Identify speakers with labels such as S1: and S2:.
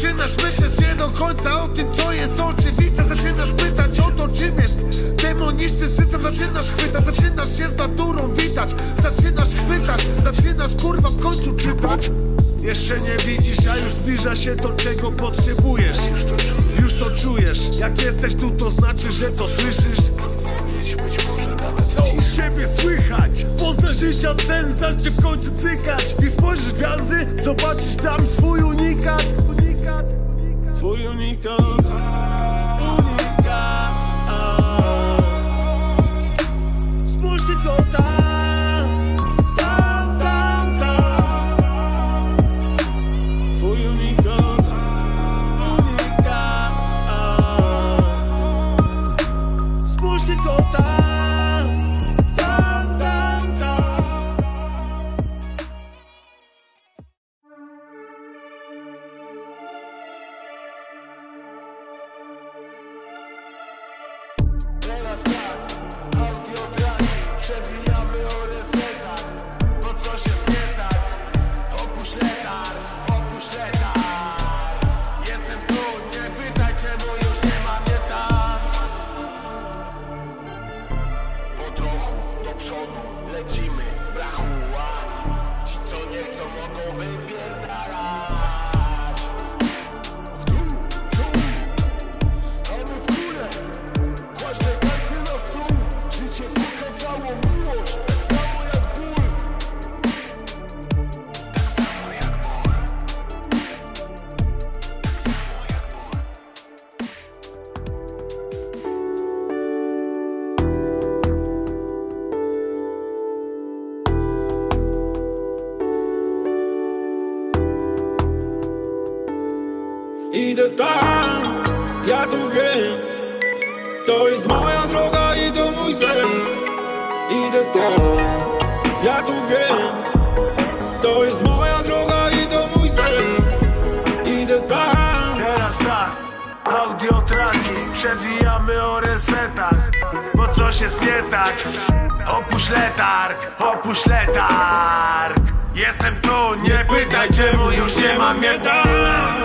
S1: Zaczynasz myśleć nie do końca o tym, co jest oczywiste. Zaczynasz pytać o to, czym jest demoniczny system. Zaczynasz chwytać, zaczynasz się z naturą witać. Zaczynasz chwytać, zaczynasz kurwa w końcu czytać. Jeszcze nie widzisz, a już zbliża się to, czego potrzebujesz. Już to czujesz, jak jesteś tu, to znaczy, że to słyszysz. Ciebie słychać. Poznasz życia sens, zacznie w końcu cykać. I spojrzysz gwiazdy, zobaczysz tam
S2: soltar. Przodu lecimy Brachuła Ci co nie chcą mogą wypierdalać
S3: Idę tam, ja tu wiem. To jest moja droga i to mój cel. Idę tam, ja tu wiem. To jest moja droga i to mój cel. Idę tam.
S2: Teraz tak, audiotraki Przewijamy o resetach. Bo coś jest nie tak. Opuść letarg, opuść letarg. Jestem tu, nie pytaj czemu już nie mam mnie tam